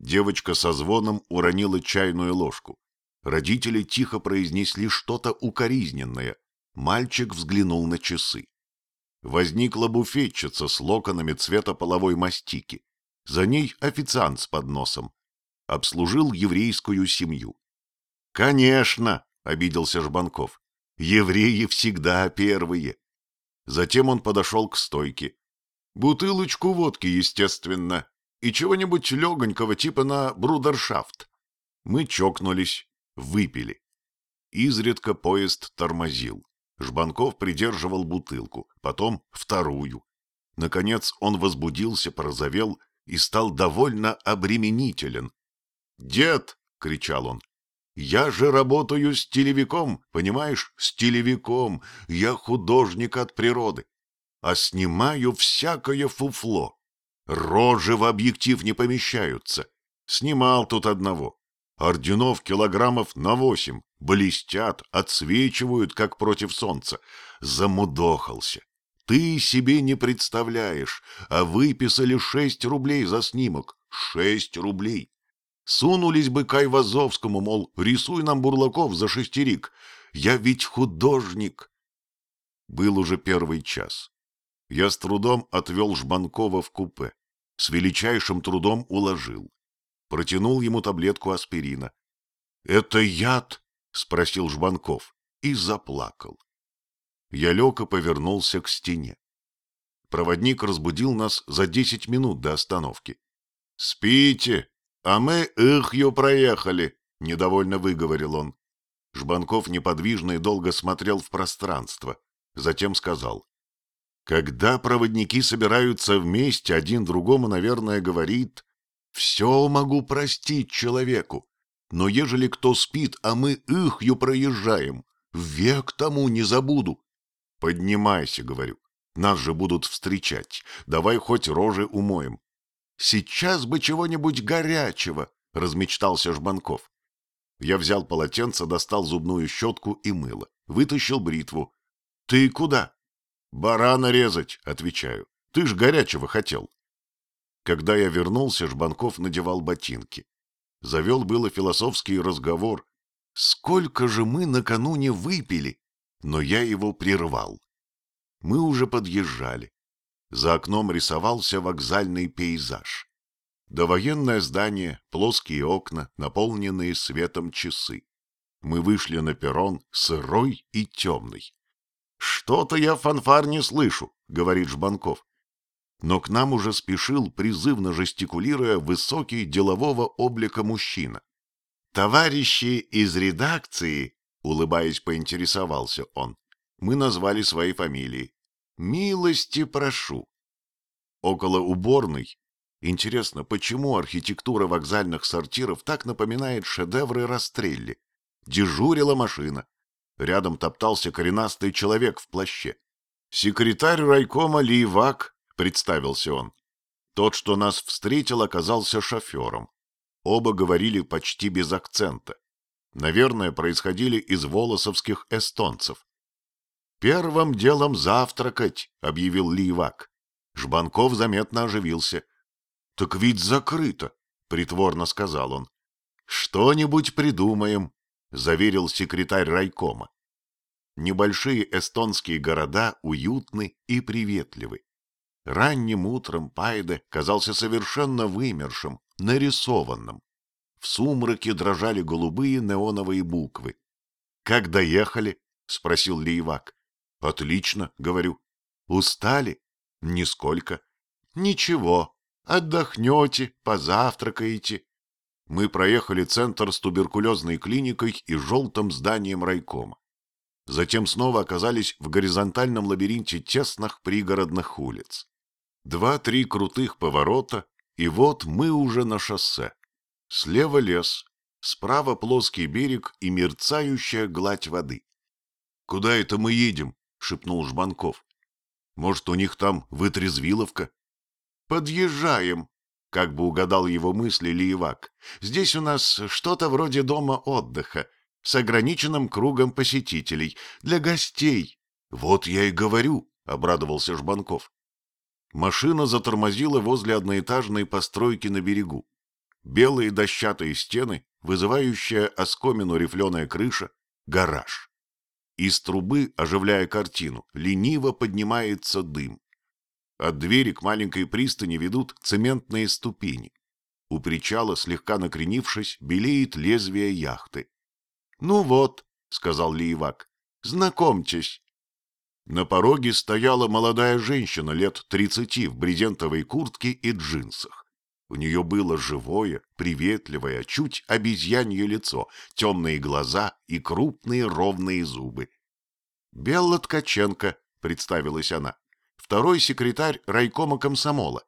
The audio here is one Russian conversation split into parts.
Девочка со звоном уронила чайную ложку. Родители тихо произнесли что-то укоризненное. Мальчик взглянул на часы. Возникла буфетчица с локонами цвета половой мастики. За ней официант с подносом. Обслужил еврейскую семью. «Конечно!» — обиделся Жбанков. «Евреи всегда первые!» Затем он подошел к стойке. «Бутылочку водки, естественно, и чего-нибудь легонького типа на брудершафт». Мы чокнулись, выпили. Изредка поезд тормозил. Жбанков придерживал бутылку, потом вторую. Наконец он возбудился, порозовел и стал довольно обременителен. «Дед!» — кричал он. «Я же работаю с телевиком, понимаешь, с телевиком. Я художник от природы. А снимаю всякое фуфло. Рожи в объектив не помещаются. Снимал тут одного. Орденов килограммов на восемь. Блестят, отсвечивают, как против солнца. Замудохался. Ты себе не представляешь, а выписали шесть рублей за снимок. Шесть рублей. Сунулись бы к Айвазовскому, мол, рисуй нам бурлаков за шестерик. Я ведь художник. Был уже первый час. Я с трудом отвел Жбанкова в купе. С величайшим трудом уложил протянул ему таблетку аспирина. — Это яд? — спросил Жбанков и заплакал. Я лег повернулся к стене. Проводник разбудил нас за десять минут до остановки. — Спите, а мы их ее проехали, — недовольно выговорил он. Жбанков неподвижно и долго смотрел в пространство. Затем сказал. — Когда проводники собираются вместе, один другому, наверное, говорит все могу простить человеку, но ежели кто спит, а мы ихью проезжаем, век тому не забуду. Поднимайся, говорю, нас же будут встречать, давай хоть рожи умоем. Сейчас бы чего-нибудь горячего, размечтался Жбанков. Я взял полотенце, достал зубную щетку и мыло, вытащил бритву. Ты куда? Барана резать, отвечаю. Ты ж горячего хотел. Когда я вернулся, Жбанков надевал ботинки. Завел было философский разговор. Сколько же мы накануне выпили? Но я его прервал. Мы уже подъезжали. За окном рисовался вокзальный пейзаж. Довоенное здание, плоские окна, наполненные светом часы. Мы вышли на перрон, сырой и темный. — Что-то я фанфар не слышу, — говорит Жбанков но к нам уже спешил, призывно жестикулируя, высокий делового облика мужчина. «Товарищи из редакции», — улыбаясь, поинтересовался он, — мы назвали свои фамилии. «Милости прошу». Около уборной. Интересно, почему архитектура вокзальных сортиров так напоминает шедевры Растрелли? Дежурила машина. Рядом топтался коренастый человек в плаще. Секретарь райкома Ливак представился он. Тот, что нас встретил, оказался шофером. Оба говорили почти без акцента. Наверное, происходили из волосовских эстонцев. «Первым делом завтракать», — объявил Ливак. Жбанков заметно оживился. «Так ведь закрыто», — притворно сказал он. «Что-нибудь придумаем», — заверил секретарь райкома. Небольшие эстонские города уютны и приветливы. Ранним утром Пайде казался совершенно вымершим, нарисованным. В сумраке дрожали голубые неоновые буквы. — Как доехали? — спросил Лейвак. — Отлично, — говорю. — Устали? — Нисколько. — Ничего. Отдохнете, позавтракаете. Мы проехали центр с туберкулезной клиникой и желтым зданием райкома. Затем снова оказались в горизонтальном лабиринте тесных пригородных улиц. Два-три крутых поворота, и вот мы уже на шоссе. Слева лес, справа плоский берег и мерцающая гладь воды. — Куда это мы едем? — шепнул Жбанков. — Может, у них там вытрезвиловка? — Подъезжаем, — как бы угадал его мысли Лиевак. — Здесь у нас что-то вроде дома отдыха, с ограниченным кругом посетителей, для гостей. — Вот я и говорю, — обрадовался Жбанков. Машина затормозила возле одноэтажной постройки на берегу. белые дощатые стены, вызывающая оскомину рифленая крыша, гараж. Из трубы, оживляя картину, лениво поднимается дым. От двери к маленькой пристани ведут цементные ступени. У причала, слегка накренившись, белеет лезвие яхты. — Ну вот, — сказал Лиевак, — знакомьтесь. На пороге стояла молодая женщина лет тридцати в брезентовой куртке и джинсах. У нее было живое, приветливое, чуть обезьянье лицо, темные глаза и крупные ровные зубы. — Белла Ткаченко, — представилась она, — второй секретарь райкома комсомола.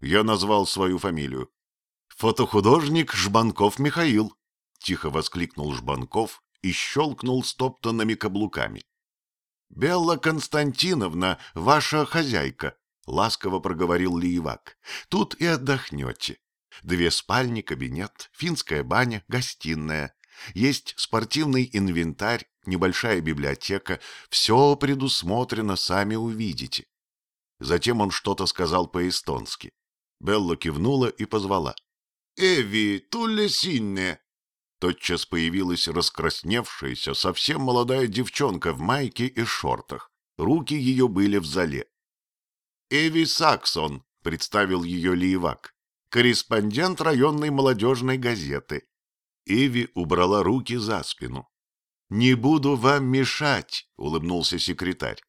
Я назвал свою фамилию. — Фотохудожник Жбанков Михаил, — тихо воскликнул Жбанков и щелкнул стоптанными каблуками. — Белла Константиновна, ваша хозяйка, — ласково проговорил Лиевак. — Тут и отдохнете. Две спальни, кабинет, финская баня, гостиная. Есть спортивный инвентарь, небольшая библиотека. Все предусмотрено, сами увидите. Затем он что-то сказал по-эстонски. Белла кивнула и позвала. — Эви, туле синне! Тотчас появилась раскрасневшаяся, совсем молодая девчонка в майке и шортах. Руки ее были в зале. «Эви Саксон», — представил ее Лиевак, корреспондент районной молодежной газеты. Эви убрала руки за спину. «Не буду вам мешать», — улыбнулся секретарь.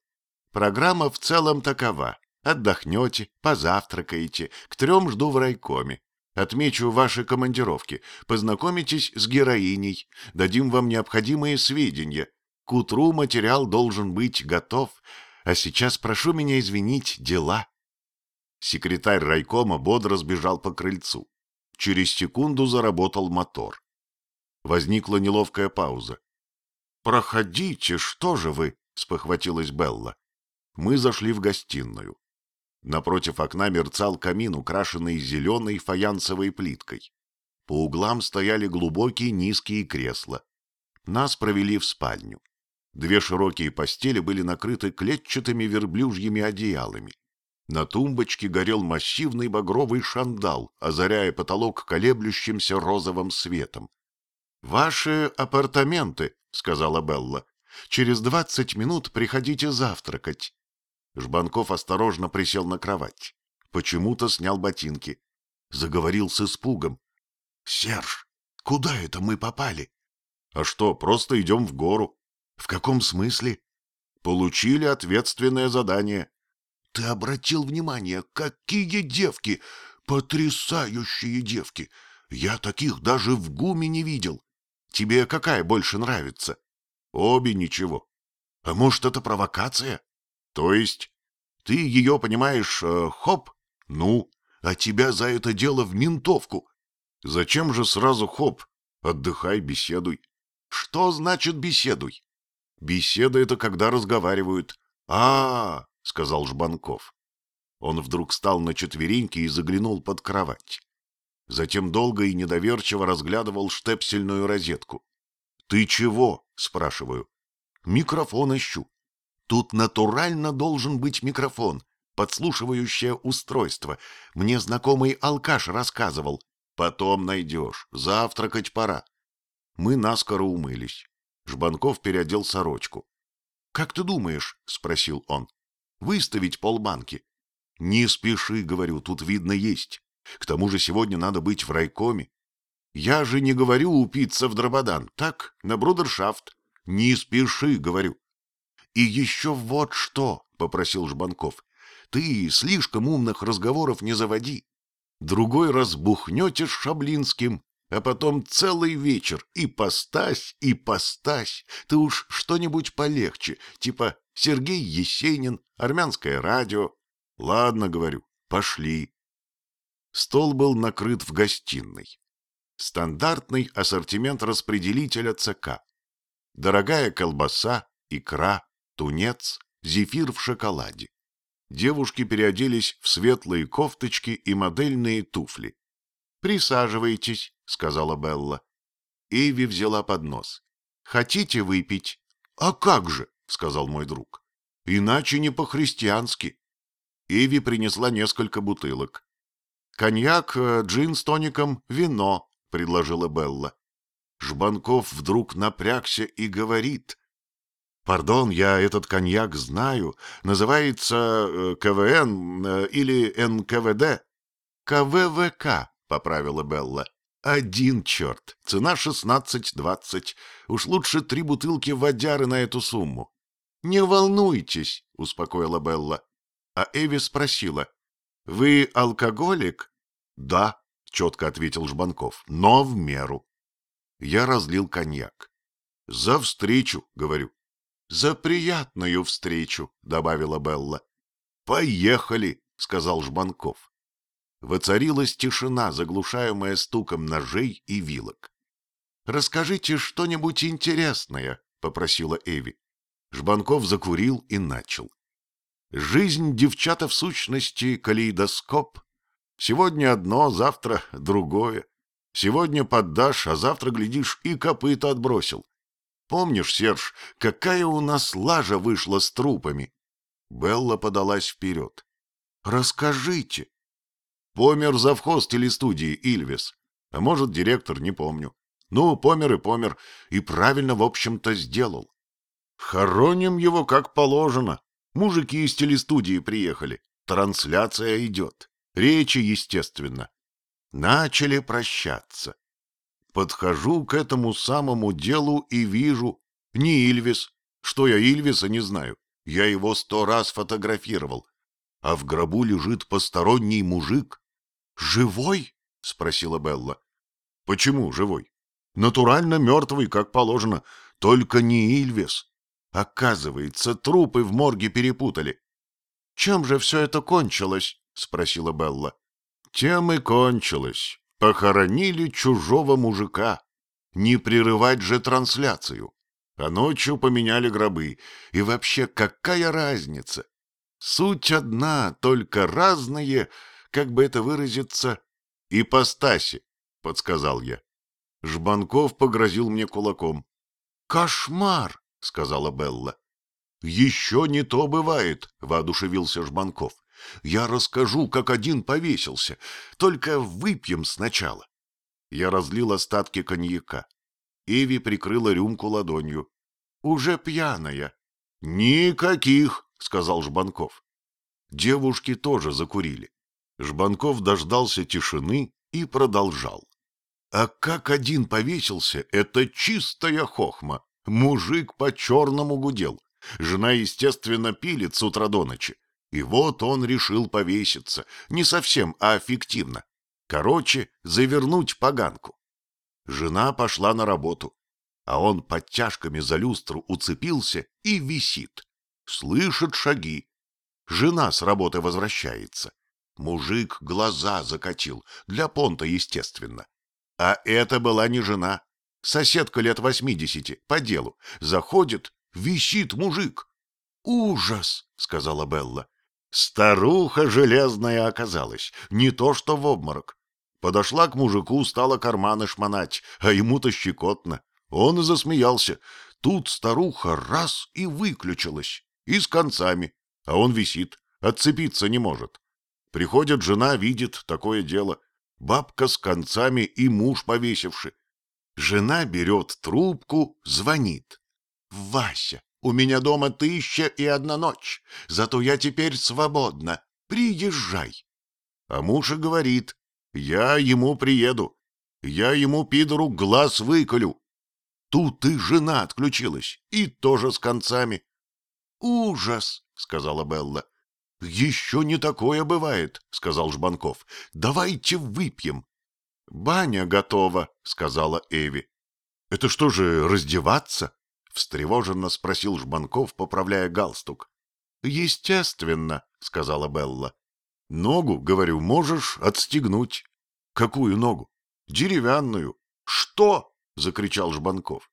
«Программа в целом такова. Отдохнете, позавтракаете, к трем жду в райкоме. Отмечу ваши командировки, познакомитесь с героиней, дадим вам необходимые сведения. К утру материал должен быть готов, а сейчас прошу меня извинить дела». Секретарь райкома бодро сбежал по крыльцу. Через секунду заработал мотор. Возникла неловкая пауза. «Проходите, что же вы?» — спохватилась Белла. Мы зашли в гостиную. Напротив окна мерцал камин, украшенный зеленой фаянсовой плиткой. По углам стояли глубокие низкие кресла. Нас провели в спальню. Две широкие постели были накрыты клетчатыми верблюжьими одеялами. На тумбочке горел массивный багровый шандал, озаряя потолок колеблющимся розовым светом. — Ваши апартаменты, — сказала Белла. — Через двадцать минут приходите завтракать. Жбанков осторожно присел на кровать. Почему-то снял ботинки. Заговорил с испугом. — Серж, куда это мы попали? — А что, просто идем в гору. — В каком смысле? — Получили ответственное задание. — Ты обратил внимание, какие девки! Потрясающие девки! Я таких даже в ГУМе не видел. Тебе какая больше нравится? — Обе ничего. — А может, это провокация? То есть ты ее, понимаешь, э, хоп, ну, а тебя за это дело в ментовку. Зачем же сразу хоп? Отдыхай, беседуй. Что значит беседуй? Беседа — это когда разговаривают. А, -а, -а сказал Жбанков. Он вдруг встал на четвереньки и заглянул под кровать. Затем долго и недоверчиво разглядывал штепсельную розетку. — Ты чего? — спрашиваю. — Микрофон ищу. Тут натурально должен быть микрофон, подслушивающее устройство. Мне знакомый алкаш рассказывал. Потом найдешь, завтракать пора. Мы наскоро умылись. Жбанков переодел сорочку. — Как ты думаешь, — спросил он, — выставить полбанки? — Не спеши, — говорю, — тут видно есть. К тому же сегодня надо быть в райкоме. Я же не говорю упиться в дрободан, так, на брудершафт. Не спеши, — говорю. — И еще вот что, — попросил Жбанков, — ты слишком умных разговоров не заводи. Другой раз бухнете с Шаблинским, а потом целый вечер и постась, и постась. Ты уж что-нибудь полегче, типа Сергей Есенин, армянское радио. Ладно, говорю, пошли. Стол был накрыт в гостиной. Стандартный ассортимент распределителя ЦК. Дорогая колбаса, икра, тунец, зефир в шоколаде. Девушки переоделись в светлые кофточки и модельные туфли. «Присаживайтесь», — сказала Белла. Эйви взяла поднос. «Хотите выпить?» «А как же?» — сказал мой друг. «Иначе не по-христиански». Эви принесла несколько бутылок. коньяк, э, джин с тоником, вино», — предложила Белла. Жбанков вдруг напрягся и говорит. «Пардон, я этот коньяк знаю. Называется э, КВН э, или НКВД». «КВВК», — поправила Белла. «Один черт. Цена шестнадцать-двадцать. Уж лучше три бутылки водяры на эту сумму». «Не волнуйтесь», — успокоила Белла. А Эви спросила. «Вы алкоголик?» «Да», — четко ответил Жбанков, — «но в меру». Я разлил коньяк. «За встречу», — говорю. «За приятную встречу», — добавила Белла. «Поехали», — сказал Жбанков. Воцарилась тишина, заглушаемая стуком ножей и вилок. «Расскажите что-нибудь интересное», — попросила Эви. Жбанков закурил и начал. «Жизнь девчата в сущности калейдоскоп. Сегодня одно, завтра другое. Сегодня поддашь, а завтра, глядишь, и копыта отбросил. Помнишь, Серж, какая у нас лажа вышла с трупами?» Белла подалась вперед. «Расскажите». Помер завхоз телестудии Ильвис. А может, директор, не помню. Ну, помер и помер. И правильно, в общем-то, сделал. Хороним его как положено. Мужики из телестудии приехали. Трансляция идет. Речи, естественно. Начали прощаться. Подхожу к этому самому делу и вижу. Не Ильвис. Что я Ильвиса не знаю. Я его сто раз фотографировал. А в гробу лежит посторонний мужик. «Живой?» — спросила Белла. «Почему живой? Натурально мертвый, как положено. Только не Ильвис. Оказывается, трупы в морге перепутали. «Чем же все это кончилось?» — спросила Белла. «Тем и кончилось. Похоронили чужого мужика. Не прерывать же трансляцию. А ночью поменяли гробы. И вообще, какая разница? Суть одна, только разные, как бы это выразиться, ипостаси», — подсказал я. Жбанков погрозил мне кулаком. «Кошмар!» — сказала Белла. «Еще не то бывает», — воодушевился Жбанков. «Я расскажу, как один повесился. Только выпьем сначала». Я разлил остатки коньяка. Эви прикрыла рюмку ладонью. «Уже пьяная». «Никаких», — сказал Жбанков. Девушки тоже закурили. Жбанков дождался тишины и продолжал. «А как один повесился, это чистая хохма. Мужик по-черному гудел. Жена, естественно, пилит с утра до ночи. И вот он решил повеситься. Не совсем, а фиктивно. Короче, завернуть поганку. Жена пошла на работу. А он подтяжками за люстру уцепился и висит. Слышит шаги. Жена с работы возвращается. Мужик глаза закатил. Для понта, естественно. А это была не жена, Соседка лет восьмидесяти, по делу. Заходит, висит мужик. «Ужас!» — сказала Белла. Старуха железная оказалась, не то что в обморок. Подошла к мужику, стала карманы шмонать, а ему-то щекотно. Он и засмеялся. Тут старуха раз и выключилась, и с концами, а он висит, отцепиться не может. Приходит жена, видит такое дело. Бабка с концами и муж повесивший. Жена берет трубку, звонит. «Вася, у меня дома тысяча и одна ночь, зато я теперь свободна. Приезжай». А муж и говорит, «Я ему приеду. Я ему, пидору, глаз выколю». Тут и жена отключилась, и тоже с концами. «Ужас!» — сказала Белла. «Еще не такое бывает», — сказал Жбанков. «Давайте выпьем». «Баня готова», — сказала Эви. «Это что же, раздеваться?» — встревоженно спросил Жбанков, поправляя галстук. «Естественно», — сказала Белла. «Ногу, говорю, можешь отстегнуть». «Какую ногу?» «Деревянную». «Что?» — закричал Жбанков.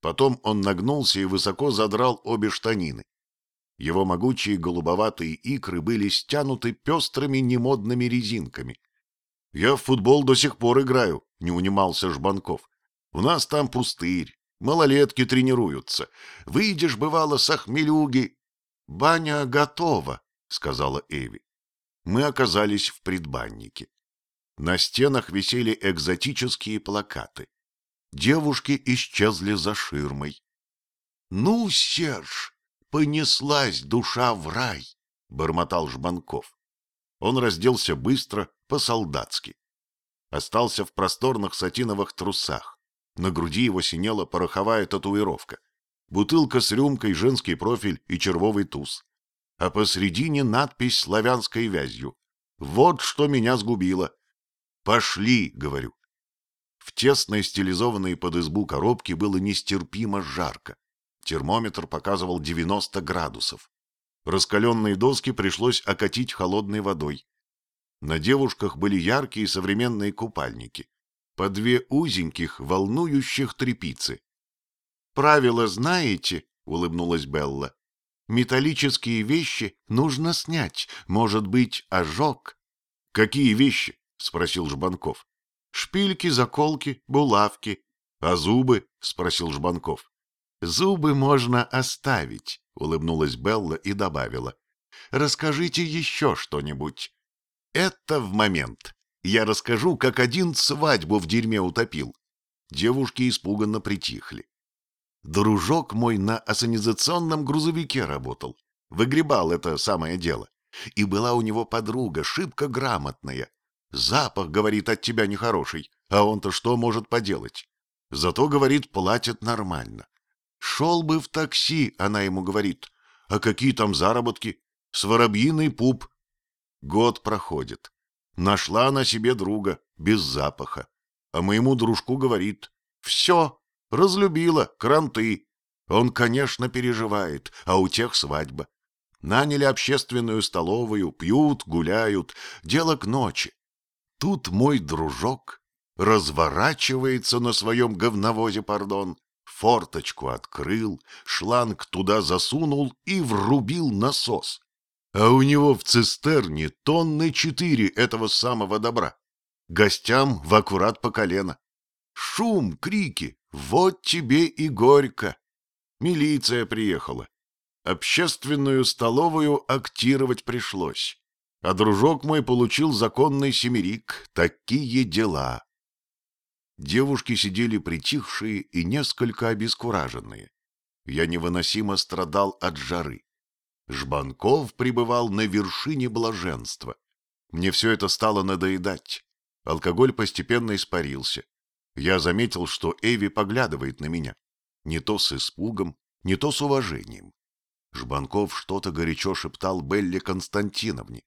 Потом он нагнулся и высоко задрал обе штанины. Его могучие голубоватые икры были стянуты пестрыми немодными резинками. Я в футбол до сих пор играю, не унимался Жбанков. У нас там пустырь, малолетки тренируются. Выйдешь, бывало, с охмелюги. Баня готова, сказала Эви. Мы оказались в предбаннике. На стенах висели экзотические плакаты. Девушки исчезли за ширмой. — Ну, Серж, понеслась душа в рай, — бормотал Жбанков. Он разделся быстро, по-солдатски. Остался в просторных сатиновых трусах. На груди его синела пороховая татуировка. Бутылка с рюмкой, женский профиль и червовый туз. А посредине надпись славянской вязью. Вот что меня сгубило. «Пошли», — говорю. В тесной стилизованной под избу коробке было нестерпимо жарко. Термометр показывал 90 градусов. Раскаленные доски пришлось окатить холодной водой. На девушках были яркие современные купальники, по две узеньких, волнующих трепицы. «Правила знаете?» — улыбнулась Белла. «Металлические вещи нужно снять, может быть, ожог». «Какие вещи?» — спросил Жбанков. «Шпильки, заколки, булавки». «А зубы?» — спросил Жбанков. «Зубы можно оставить», — улыбнулась Белла и добавила. «Расскажите еще что-нибудь». Это в момент. Я расскажу, как один свадьбу в дерьме утопил. Девушки испуганно притихли. Дружок мой на ассанизационном грузовике работал. Выгребал это самое дело. И была у него подруга, шибко грамотная. Запах, говорит, от тебя нехороший. А он-то что может поделать? Зато, говорит, платят нормально. Шел бы в такси, она ему говорит. А какие там заработки? С воробьиный пуп Год проходит. Нашла она себе друга, без запаха. А моему дружку говорит, все, разлюбила, кранты. Он, конечно, переживает, а у тех свадьба. Наняли общественную столовую, пьют, гуляют, дело к ночи. Тут мой дружок разворачивается на своем говновозе, пардон, форточку открыл, шланг туда засунул и врубил насос а у него в цистерне тонны четыре этого самого добра. Гостям в аккурат по колено. Шум, крики, вот тебе и горько. Милиция приехала. Общественную столовую актировать пришлось. А дружок мой получил законный семерик. Такие дела. Девушки сидели притихшие и несколько обескураженные. Я невыносимо страдал от жары. Жбанков пребывал на вершине блаженства. Мне все это стало надоедать. Алкоголь постепенно испарился. Я заметил, что Эви поглядывает на меня. Не то с испугом, не то с уважением. Жбанков что-то горячо шептал Белле Константиновне.